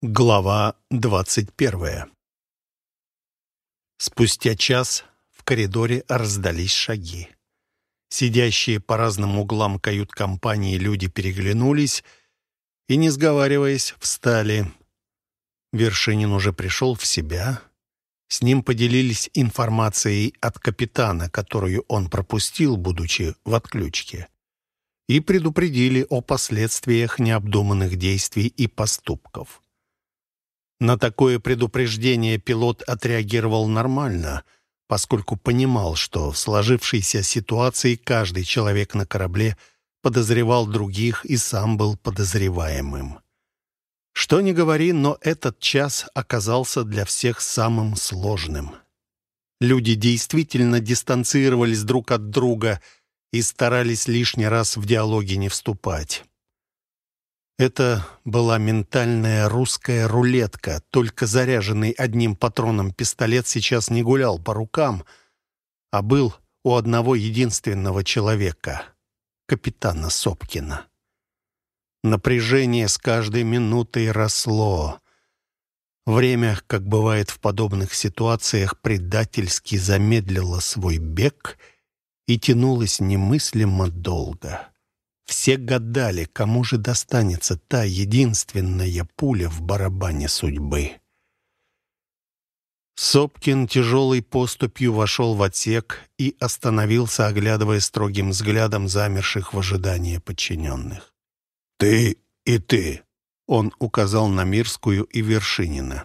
Глава двадцать первая Спустя час в коридоре раздались шаги. Сидящие по разным углам кают-компании люди переглянулись и, не сговариваясь, встали. Вершинин уже пришел в себя. С ним поделились информацией от капитана, которую он пропустил, будучи в отключке, и предупредили о последствиях необдуманных действий и поступков. На такое предупреждение пилот отреагировал нормально, поскольку понимал, что в сложившейся ситуации каждый человек на корабле подозревал других и сам был подозреваемым. Что ни говори, но этот час оказался для всех самым сложным. Люди действительно дистанцировались друг от друга и старались лишний раз в диалоги не вступать. Это была ментальная русская рулетка, только заряженный одним патроном пистолет сейчас не гулял по рукам, а был у одного единственного человека — капитана Сопкина. Напряжение с каждой минутой росло. Время, как бывает в подобных ситуациях, предательски замедлило свой бег и тянулось немыслимо долго. Все гадали, кому же достанется та единственная пуля в барабане судьбы. Сопкин тяжелой поступью вошел в отсек и остановился, оглядывая строгим взглядом замерших в ожидании подчиненных. «Ты и ты!» — он указал на Мирскую и Вершинина.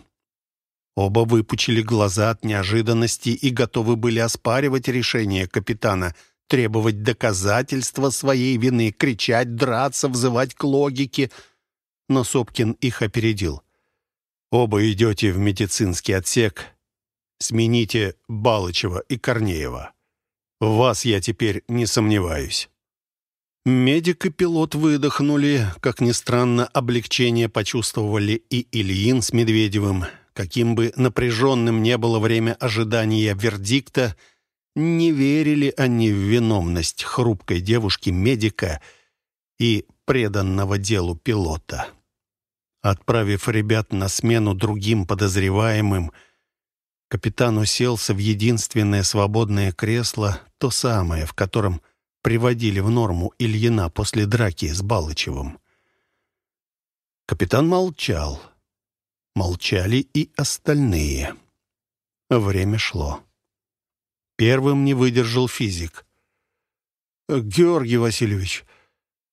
Оба выпучили глаза от неожиданности и готовы были оспаривать решение капитана — требовать доказательства своей вины, кричать, драться, взывать к логике. Но Сопкин их опередил. «Оба идете в медицинский отсек. Смените Балычева и Корнеева. В вас я теперь не сомневаюсь». Медик и пилот выдохнули. Как ни странно, облегчение почувствовали и Ильин с Медведевым. Каким бы напряженным не было время ожидания вердикта — не верили они в виновность хрупкой девушки-медика и преданного делу пилота. Отправив ребят на смену другим подозреваемым, капитан уселся в единственное свободное кресло, то самое, в котором приводили в норму Ильина после драки с Балычевым. Капитан молчал. Молчали и остальные. Время шло. Первым не выдержал физик. «Георгий Васильевич,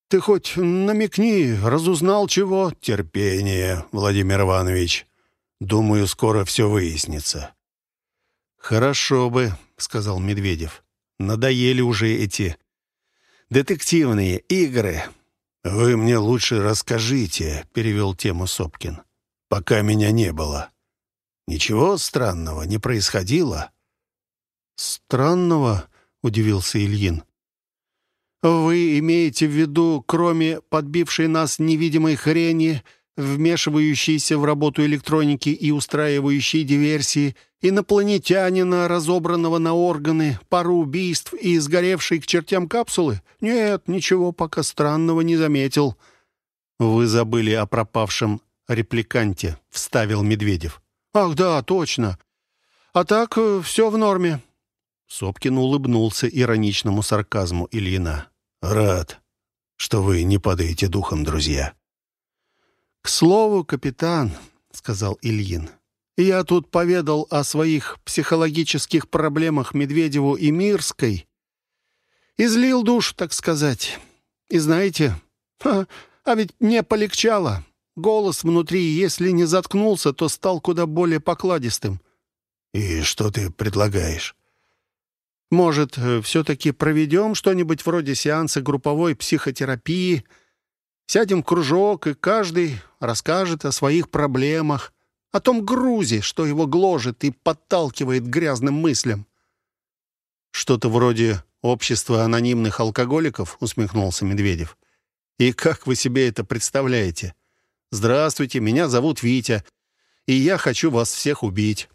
ты хоть намекни, разузнал чего?» «Терпение, Владимир Иванович. Думаю, скоро все выяснится». «Хорошо бы», — сказал Медведев. «Надоели уже эти детективные игры». «Вы мне лучше расскажите», — перевел тему Сопкин. «Пока меня не было. Ничего странного не происходило?» «Странного?» — удивился Ильин. «Вы имеете в виду, кроме подбившей нас невидимой хрени, вмешивающейся в работу электроники и устраивающей диверсии, инопланетянина, разобранного на органы, пару убийств и сгоревшей к чертям капсулы? Нет, ничего пока странного не заметил». «Вы забыли о пропавшем репликанте», — вставил Медведев. «Ах, да, точно. А так э, все в норме. Сопкин улыбнулся ироничному сарказму Ильина. «Рад, что вы не падаете духом, друзья». «К слову, капитан», — сказал Ильин, — «я тут поведал о своих психологических проблемах Медведеву и Мирской. Излил душ, так сказать. И знаете, ха, а ведь мне полегчало. Голос внутри, если не заткнулся, то стал куда более покладистым». «И что ты предлагаешь?» Может, э, все-таки проведем что-нибудь вроде сеанса групповой психотерапии? Сядем в кружок, и каждый расскажет о своих проблемах, о том грузе, что его гложет и подталкивает к грязным мыслям. «Что-то вроде общества анонимных алкоголиков?» — усмехнулся Медведев. «И как вы себе это представляете? Здравствуйте, меня зовут Витя, и я хочу вас всех убить».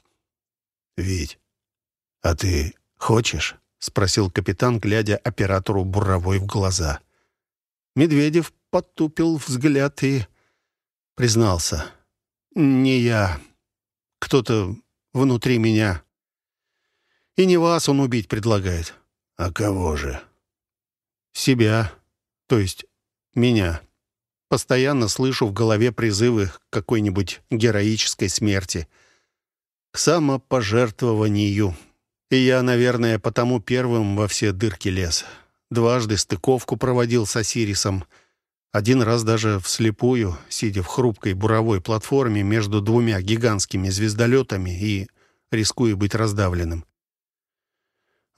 «Вить, а ты «Хочешь?» — спросил капитан, глядя оператору буровой в глаза. Медведев потупил взгляд и признался. не я. Кто-то внутри меня. И не вас он убить предлагает. А кого же? Себя, то есть меня. Постоянно слышу в голове призывы к какой-нибудь героической смерти, к самопожертвованию. И я, наверное, потому первым во все дырки лез. Дважды стыковку проводил с Осирисом. Один раз даже вслепую, сидя в хрупкой буровой платформе между двумя гигантскими звездолетами и рискуя быть раздавленным.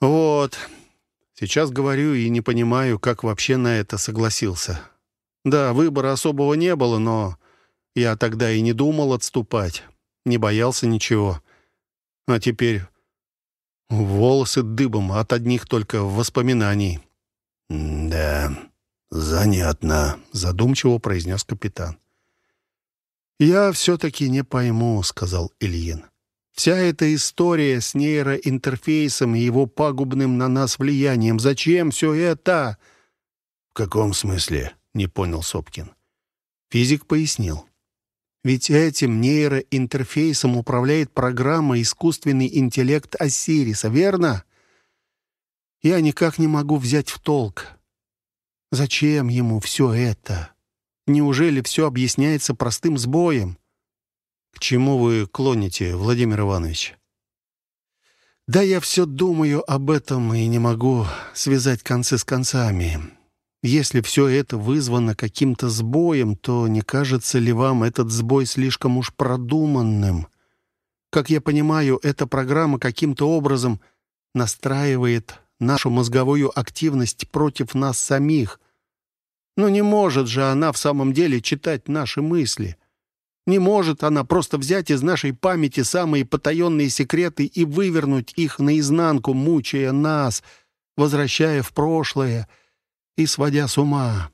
Вот. Сейчас говорю и не понимаю, как вообще на это согласился. Да, выбора особого не было, но я тогда и не думал отступать. Не боялся ничего. А теперь волосы дыбом от одних только воспоминаний. «Да, занятно», — задумчиво произнес капитан. «Я все-таки не пойму», — сказал Ильин. «Вся эта история с нейроинтерфейсом и его пагубным на нас влиянием. Зачем все это?» «В каком смысле?» — не понял Сопкин. Физик пояснил. Ведь этим нейроинтерфейсом управляет программа «Искусственный интеллект Осириса», верно? Я никак не могу взять в толк. Зачем ему все это? Неужели все объясняется простым сбоем? К чему вы клоните, Владимир Иванович? Да я все думаю об этом и не могу связать концы с концами. Если все это вызвано каким-то сбоем, то не кажется ли вам этот сбой слишком уж продуманным? Как я понимаю, эта программа каким-то образом настраивает нашу мозговую активность против нас самих. Но не может же она в самом деле читать наши мысли. Не может она просто взять из нашей памяти самые потаенные секреты и вывернуть их наизнанку, мучая нас, возвращая в прошлое и сводя с ума.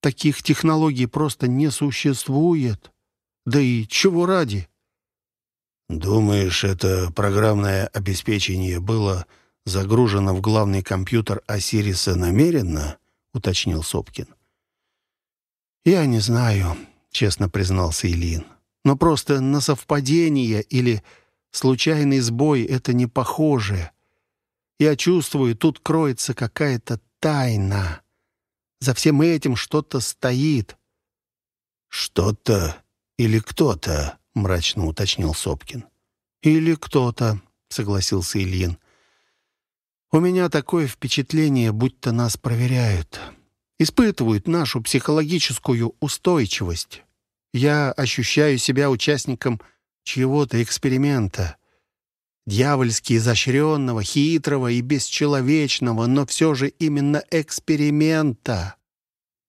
Таких технологий просто не существует. Да и чего ради? «Думаешь, это программное обеспечение было загружено в главный компьютер Осириса намеренно?» — уточнил Сопкин. «Я не знаю», — честно признался Ильин. «Но просто на совпадение или случайный сбой это не похоже. Я чувствую, тут кроется какая-то тайна. За всем этим что-то стоит». «Что-то или кто-то?» — мрачно уточнил Сопкин. «Или кто-то», — согласился Ильин. У меня такое впечатление, будто нас проверяют. Испытывают нашу психологическую устойчивость. Я ощущаю себя участником чьего-то эксперимента. Дьявольски изощренного, хитрого и бесчеловечного, но все же именно эксперимента.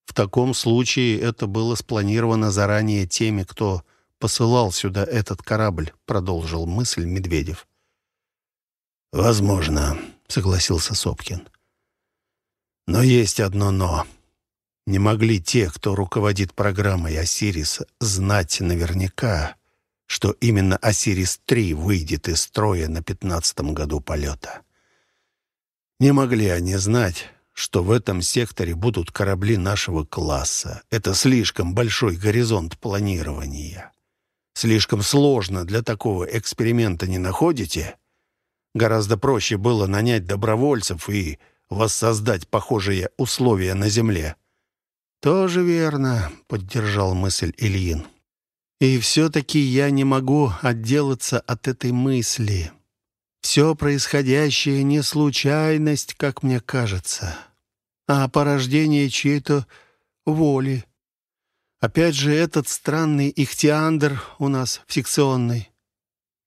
В таком случае это было спланировано заранее теми, кто посылал сюда этот корабль, продолжил мысль Медведев. «Возможно», — согласился Сопкин. «Но есть одно «но». Не могли те, кто руководит программой «Осирис», знать наверняка, что именно «Осирис-3» выйдет из строя на пятнадцатом году полета. Не могли они знать, что в этом секторе будут корабли нашего класса. Это слишком большой горизонт планирования. Слишком сложно для такого эксперимента не находите?» Гораздо проще было нанять добровольцев и воссоздать похожие условия на Земле. «Тоже верно», — поддержал мысль Ильин. «И все-таки я не могу отделаться от этой мысли. Все происходящее не случайность, как мне кажется, а порождение чьей-то воли. Опять же, этот странный ихтиандр у нас в секционной.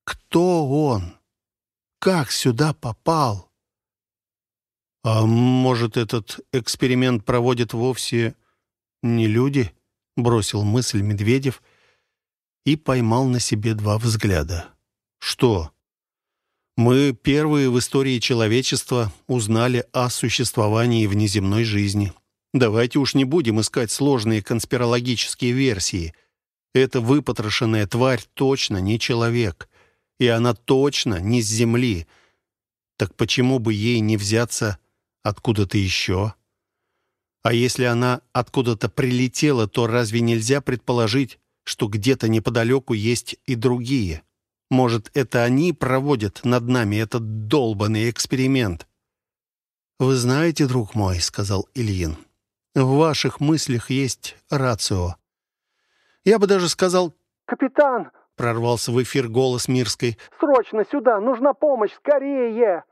Кто он?» как сюда попал? А может, этот эксперимент проводят вовсе не люди? Бросил мысль Медведев и поймал на себе два взгляда. Что? Мы первые в истории человечества узнали о существовании внеземной жизни. Давайте уж не будем искать сложные конспирологические версии. Эта выпотрошенная тварь точно не человек и она точно не с земли. Так почему бы ей не взяться откуда-то еще? А если она откуда-то прилетела, то разве нельзя предположить, что где-то неподалеку есть и другие. Может, это они проводят над нами этот долбанный эксперимент? «Вы знаете, друг мой», — сказал Ильин, — «в ваших мыслях есть рацио. Я бы даже сказал «Капитан!» — прорвался в эфир голос Мирской. «Срочно сюда! Нужна помощь! Скорее!»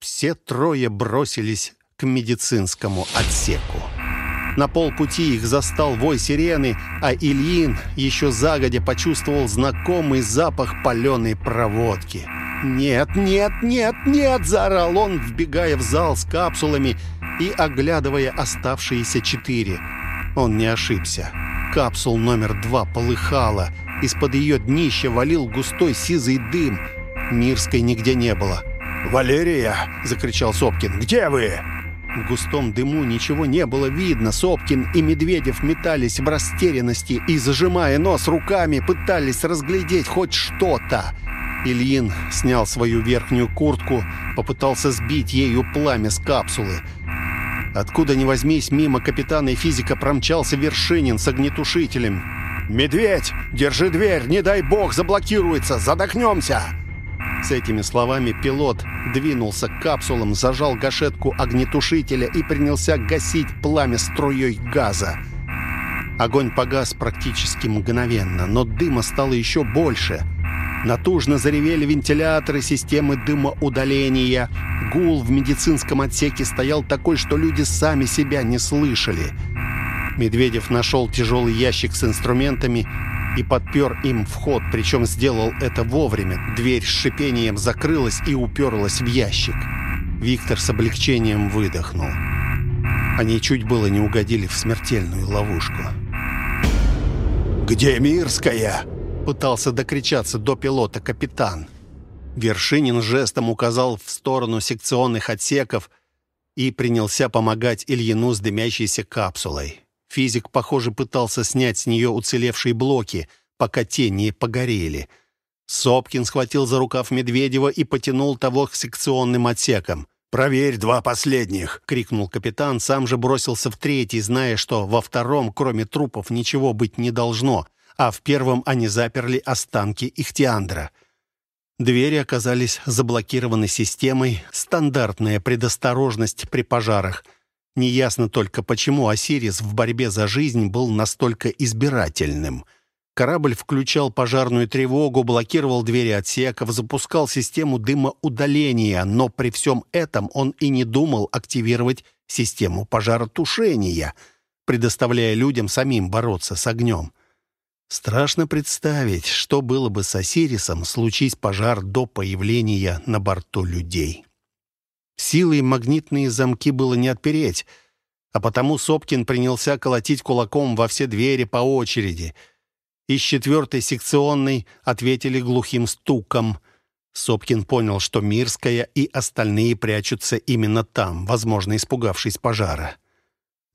Все трое бросились к медицинскому отсеку. На полпути их застал вой сирены, а Ильин еще загодя почувствовал знакомый запах паленой проводки. «Нет, нет, нет, нет!» – заорал он, вбегая в зал с капсулами и оглядывая оставшиеся четыре. Он не ошибся. Капсул номер два полыхала. Из-под ее днища валил густой сизый дым. Мирской нигде не было. «Валерия!» — закричал Сопкин. «Где вы?» В густом дыму ничего не было видно. Сопкин и Медведев метались в растерянности и, зажимая нос руками, пытались разглядеть хоть что-то. Ильин снял свою верхнюю куртку, попытался сбить ею пламя с капсулы. Откуда ни возьмись, мимо капитана и физика промчался Вершинин с огнетушителем. «Медведь, держи дверь, не дай бог заблокируется, задохнемся!» С этими словами пилот двинулся к капсулам, зажал гашетку огнетушителя и принялся гасить пламя струей газа. Огонь погас практически мгновенно, но дыма стало еще больше. Натужно заревели вентиляторы системы дымоудаления. Гул в медицинском отсеке стоял такой, что люди сами себя не слышали. Медведев нашел тяжелый ящик с инструментами и подпер им вход, причем сделал это вовремя. Дверь с шипением закрылась и уперлась в ящик. Виктор с облегчением выдохнул. Они чуть было не угодили в смертельную ловушку. «Где Мирская?» Пытался докричаться до пилота капитан. Вершинин жестом указал в сторону секционных отсеков и принялся помогать Ильину с дымящейся капсулой. Физик, похоже, пытался снять с нее уцелевшие блоки, пока те не погорели. Сопкин схватил за рукав Медведева и потянул того к секционным отсекам. «Проверь два последних!» — крикнул капитан, сам же бросился в третий, зная, что во втором, кроме трупов, ничего быть не должно, а в первом они заперли останки Ихтиандра. Двери оказались заблокированы системой, стандартная предосторожность при пожарах — Неясно только, почему Осирис в борьбе за жизнь был настолько избирательным. Корабль включал пожарную тревогу, блокировал двери отсеков, запускал систему дымоудаления, но при всем этом он и не думал активировать систему пожаротушения, предоставляя людям самим бороться с огнем. Страшно представить, что было бы с Осирисом, случись пожар до появления на борту людей. Силой магнитные замки было не отпереть, а потому Сопкин принялся колотить кулаком во все двери по очереди. Из четвертой секционной ответили глухим стуком. Сопкин понял, что Мирская и остальные прячутся именно там, возможно, испугавшись пожара.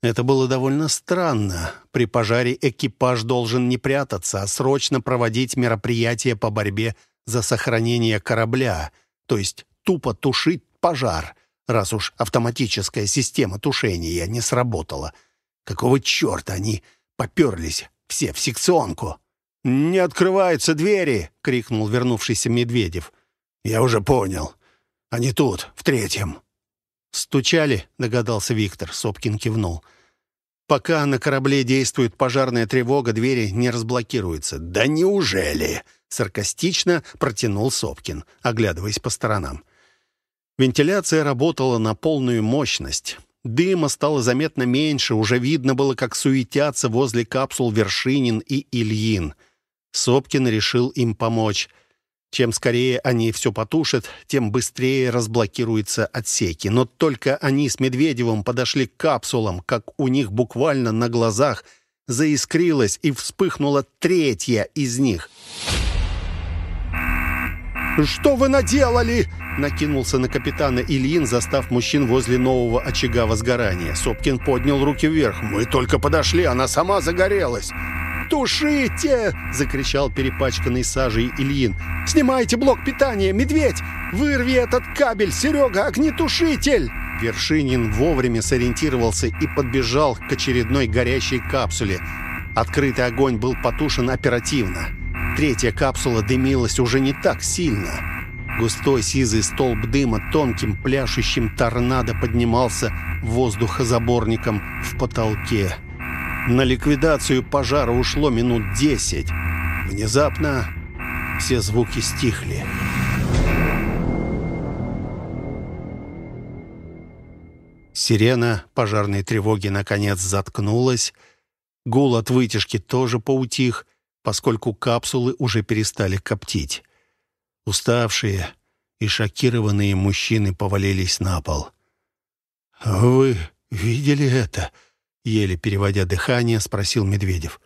Это было довольно странно. При пожаре экипаж должен не прятаться, а срочно проводить мероприятия по борьбе за сохранение корабля, то есть тупо тушить пожар, раз уж автоматическая система тушения не сработала. Какого черта они поперлись все в секционку? «Не открываются двери!» — крикнул вернувшийся Медведев. «Я уже понял. Они тут, в третьем». «Стучали?» — догадался Виктор. Сопкин кивнул. «Пока на корабле действует пожарная тревога, двери не разблокируются». «Да неужели?» — саркастично протянул Сопкин, оглядываясь по сторонам. Вентиляция работала на полную мощность. Дыма стало заметно меньше, уже видно было, как суетятся возле капсул Вершинин и Ильин. Сопкин решил им помочь. Чем скорее они все потушат, тем быстрее разблокируются отсеки. Но только они с Медведевым подошли к капсулам, как у них буквально на глазах заискрилась и вспыхнула третья из них. «Что вы наделали?» Накинулся на капитана Ильин, застав мужчин возле нового очага возгорания. Сопкин поднял руки вверх. «Мы только подошли, она сама загорелась!» «Тушите!» — закричал перепачканный сажей Ильин. «Снимайте блок питания! Медведь! Вырви этот кабель! Серега, огнетушитель!» Вершинин вовремя сориентировался и подбежал к очередной горящей капсуле. Открытый огонь был потушен оперативно. Третья капсула дымилась уже не так сильно. Густой сизый столб дыма тонким пляшущим торнадо поднимался воздухозаборником в потолке. На ликвидацию пожара ушло минут десять. Внезапно все звуки стихли. Сирена пожарной тревоги наконец заткнулась. Гул от вытяжки тоже поутих, поскольку капсулы уже перестали коптить. Уставшие и шокированные мужчины повалились на пол. «Вы видели это?» — еле переводя дыхание, спросил Медведев.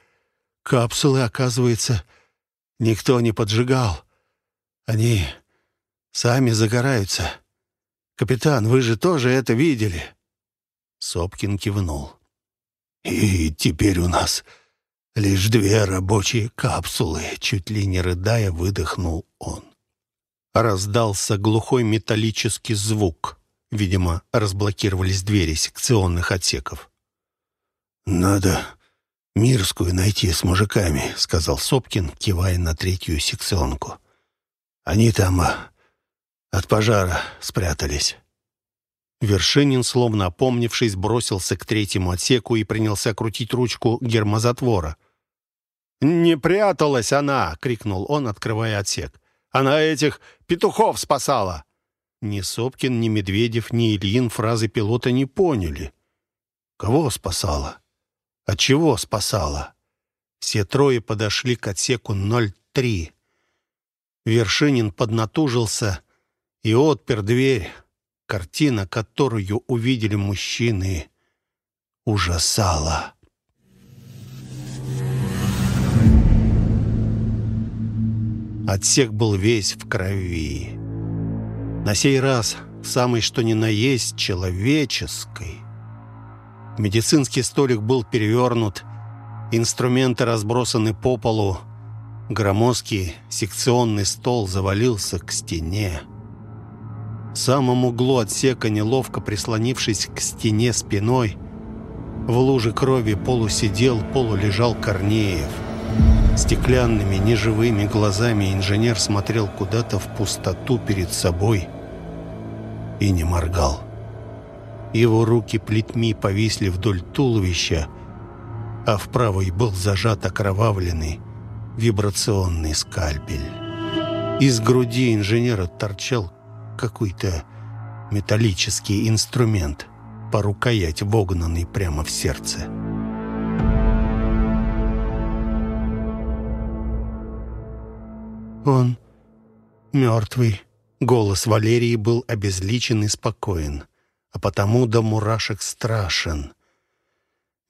«Капсулы, оказывается, никто не поджигал. Они сами загораются. Капитан, вы же тоже это видели?» Сопкин кивнул. «И теперь у нас лишь две рабочие капсулы», — чуть ли не рыдая выдохнул он. Раздался глухой металлический звук. Видимо, разблокировались двери секционных отсеков. «Надо Мирскую найти с мужиками», — сказал Сопкин, кивая на третью секционку. «Они там а, от пожара спрятались». Вершинин, словно опомнившись, бросился к третьему отсеку и принялся крутить ручку гермозатвора. «Не пряталась она!» — крикнул он, открывая отсек. «Она этих петухов спасала!» Ни Сопкин, ни Медведев, ни Ильин фразы пилота не поняли. Кого спасала? От чего спасала? Все трое подошли к отсеку 03. Вершинин поднатужился и отпер дверь. Картина, которую увидели мужчины, ужасала. Отсек был весь в крови. На сей раз самый что ни на есть человеческой. Медицинский столик был перевернут, инструменты разбросаны по полу, громоздкий секционный стол завалился к стене. В самом углу отсека, неловко прислонившись к стене спиной, в луже крови полусидел, полулежал Корнеев. Стеклянными, неживыми глазами инженер смотрел куда-то в пустоту перед собой и не моргал. Его руки плетьми повисли вдоль туловища, а в правой был зажат окровавленный вибрационный скальпель. Из груди инженера торчал какой-то металлический инструмент, по рукоять вогнанный прямо в сердце. «Он мертвый», — голос Валерии был обезличен и спокоен, а потому до мурашек страшен.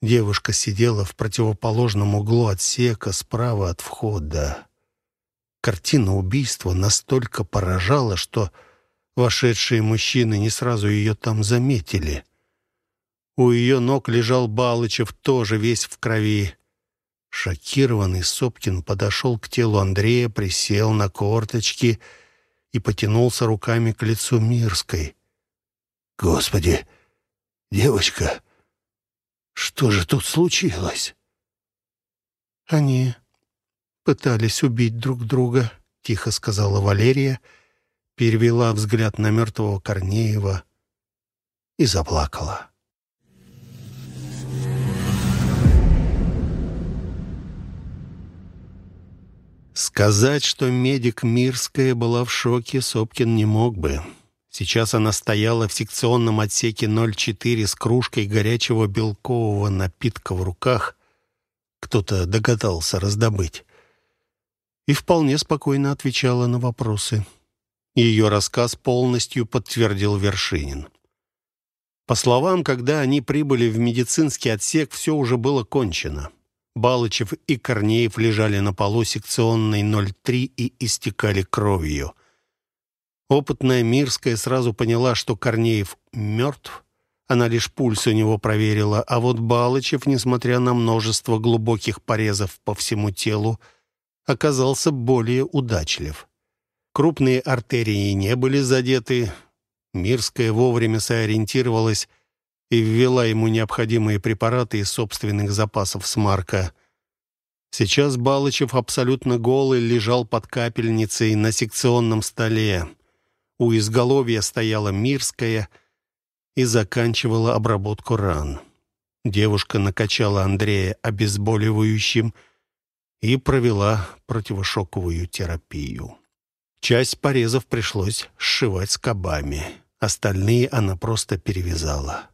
Девушка сидела в противоположном углу отсека справа от входа. Картина убийства настолько поражала, что Вошедшие мужчины не сразу ее там заметили. У ее ног лежал Балычев, тоже весь в крови. Шокированный Сопкин подошел к телу Андрея, присел на корточки и потянулся руками к лицу Мирской. «Господи, девочка, что же тут случилось?» «Они пытались убить друг друга», — тихо сказала Валерия, — перевела взгляд на мертвого Корнеева и заплакала. Сказать, что медик Мирская была в шоке, Сопкин не мог бы. Сейчас она стояла в секционном отсеке 04 с кружкой горячего белкового напитка в руках. Кто-то догадался раздобыть. И вполне спокойно отвечала на вопросы. Ее рассказ полностью подтвердил Вершинин. По словам, когда они прибыли в медицинский отсек, все уже было кончено. Балычев и Корнеев лежали на полу секционной 03 и истекали кровью. Опытная Мирская сразу поняла, что Корнеев мертв. Она лишь пульс у него проверила, а вот Балычев, несмотря на множество глубоких порезов по всему телу, оказался более удачлив. Крупные артерии не были задеты. Мирская вовремя сориентировалась и ввела ему необходимые препараты из собственных запасов смарка. Сейчас Балычев абсолютно голый лежал под капельницей на секционном столе. У изголовья стояла Мирская и заканчивала обработку ран. Девушка накачала Андрея обезболивающим и провела противошоковую терапию. Часть порезов пришлось сшивать скобами, остальные она просто перевязала.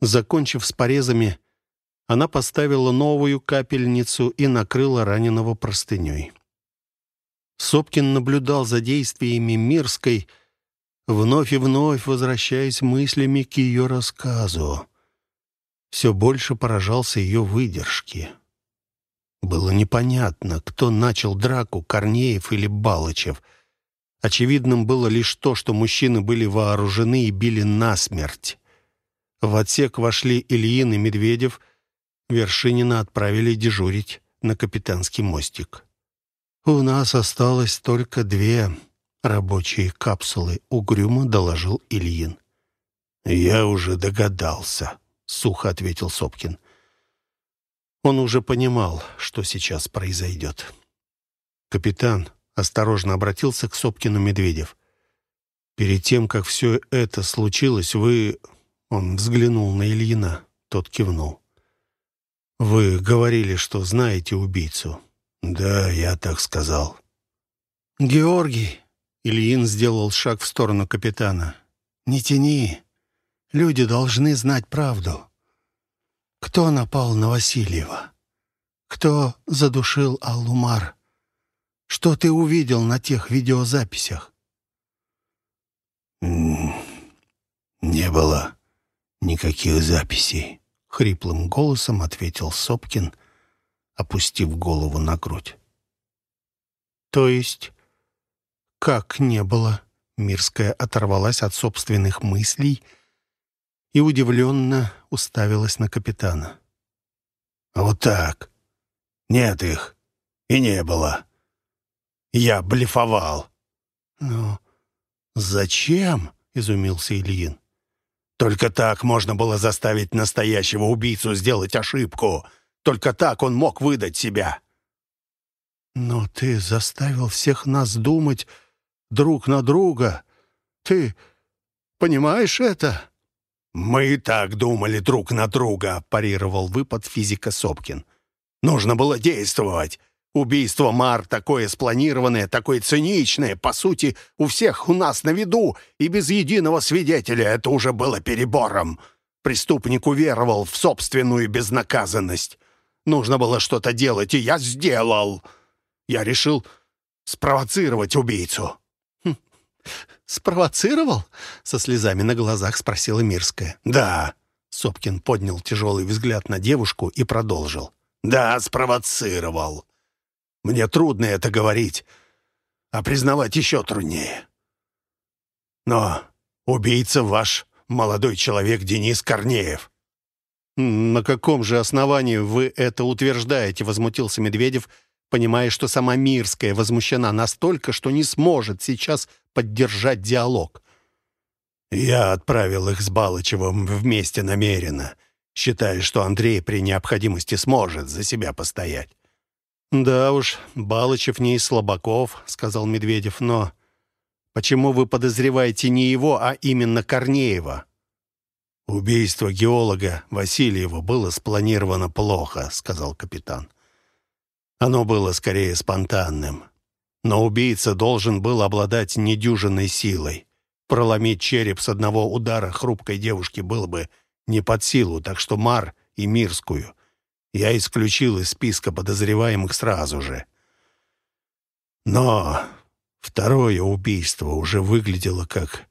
Закончив с порезами, она поставила новую капельницу и накрыла раненого простыней. Сопкин наблюдал за действиями Мирской, вновь и вновь возвращаясь мыслями к ее рассказу. Все больше поражался ее выдержке. Было непонятно, кто начал драку, Корнеев или Балычев. Очевидным было лишь то, что мужчины были вооружены и били насмерть. В отсек вошли Ильин и Медведев, Вершинина отправили дежурить на капитанский мостик. «У нас осталось только две рабочие капсулы», — угрюмо доложил Ильин. «Я уже догадался», — сухо ответил Сопкин. Он уже понимал, что сейчас произойдет. Капитан осторожно обратился к Сопкину Медведев. «Перед тем, как все это случилось, вы...» Он взглянул на Ильина. Тот кивнул. «Вы говорили, что знаете убийцу». «Да, я так сказал». «Георгий», — Ильин сделал шаг в сторону капитана. «Не тяни. Люди должны знать правду. Кто напал на Васильева? Кто задушил Аллумар? Что ты увидел на тех видеозаписях?» «Не было никаких записей». — хриплым голосом ответил Сопкин, опустив голову на грудь. «То есть, как не было?» Мирская оторвалась от собственных мыслей и удивленно уставилась на капитана. «Вот так. Нет их. И не было. Я блефовал». «Но зачем?» — изумился Ильин. Только так можно было заставить настоящего убийцу сделать ошибку. Только так он мог выдать себя. Но ты заставил всех нас думать друг на друга. Ты понимаешь это? Мы и так думали друг на друга, парировал выпад физика Сопкин. Нужно было действовать. Убийство Мар такое спланированное, такое циничное, по сути, у всех у нас на виду, и без единого свидетеля это уже было перебором. Преступник уверовал в собственную безнаказанность. Нужно было что-то делать, и я сделал. Я решил спровоцировать убийцу. Хм. «Спровоцировал?» — со слезами на глазах спросила Мирская. «Да». Сопкин поднял тяжелый взгляд на девушку и продолжил. «Да, спровоцировал. Мне трудно это говорить, а признавать еще труднее. Но убийца ваш молодой человек Денис Корнеев». «На каком же основании вы это утверждаете?» — возмутился Медведев, понимая, что сама Мирская возмущена настолько, что не сможет сейчас поддержать диалог. «Я отправил их с Балычевым вместе намеренно, считая, что Андрей при необходимости сможет за себя постоять. «Да уж, Балычев не из слабаков», — сказал Медведев, «но почему вы подозреваете не его, а именно Корнеева?» «Убийство геолога Васильева было спланировано плохо», — сказал капитан. «Оно было скорее спонтанным. Но убийца должен был обладать недюжинной силой. Проломить череп с одного удара хрупкой девушки было бы не под силу, так что Мар и Мирскую я исключил из списка подозреваемых сразу же. Но второе убийство уже выглядело как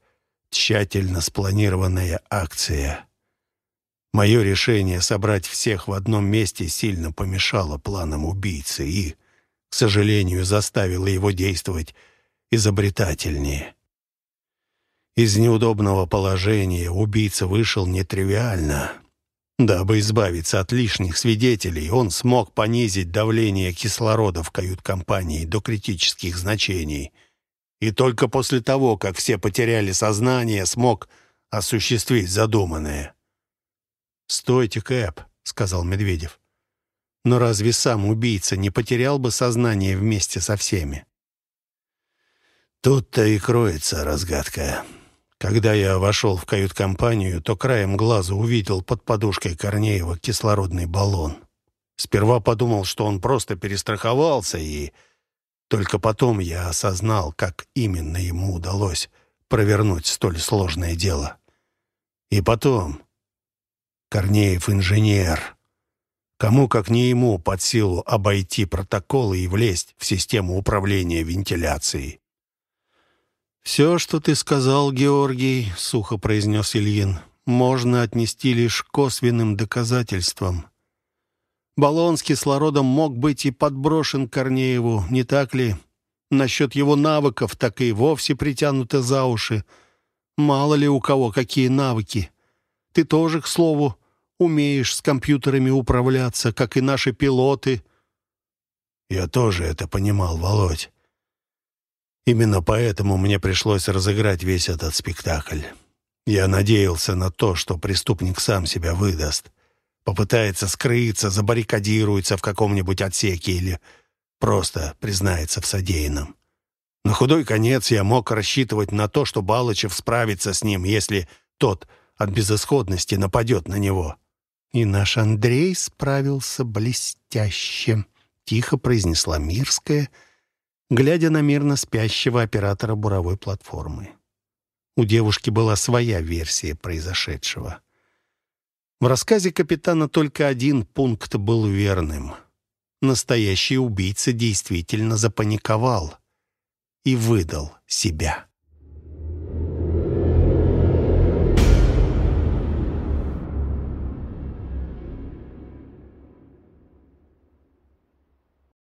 тщательно спланированная акция. Мое решение собрать всех в одном месте сильно помешало планам убийцы и, к сожалению, заставило его действовать изобретательнее. Из неудобного положения убийца вышел нетривиально — Дабы избавиться от лишних свидетелей, он смог понизить давление кислорода в кают-компании до критических значений. И только после того, как все потеряли сознание, смог осуществить задуманное. «Стойте, Кэп», — сказал Медведев. Но разве сам убийца не потерял бы сознание вместе со всеми? Тут-то и кроется разгадка. Когда я вошел в кают-компанию, то краем глаза увидел под подушкой Корнеева кислородный баллон. Сперва подумал, что он просто перестраховался, и только потом я осознал, как именно ему удалось провернуть столь сложное дело. И потом... Корнеев инженер. Кому, как не ему, под силу обойти протоколы и влезть в систему управления вентиляцией? «Все, что ты сказал, Георгий», — сухо произнес Ильин, — «можно отнести лишь косвенным доказательствам. Баллон с кислородом мог быть и подброшен Корнееву, не так ли? Насчет его навыков так и вовсе притянуты за уши. Мало ли у кого какие навыки. Ты тоже, к слову, умеешь с компьютерами управляться, как и наши пилоты». «Я тоже это понимал, Володь. Именно поэтому мне пришлось разыграть весь этот спектакль. Я надеялся на то, что преступник сам себя выдаст. Попытается скрыться, забаррикадируется в каком-нибудь отсеке или просто признается в содеянном. На худой конец я мог рассчитывать на то, что Балычев справится с ним, если тот от безысходности нападет на него. «И наш Андрей справился блестяще», — тихо произнесла Мирская, глядя на мирно спящего оператора буровой платформы. У девушки была своя версия произошедшего. В рассказе капитана только один пункт был верным. Настоящий убийца действительно запаниковал и выдал себя.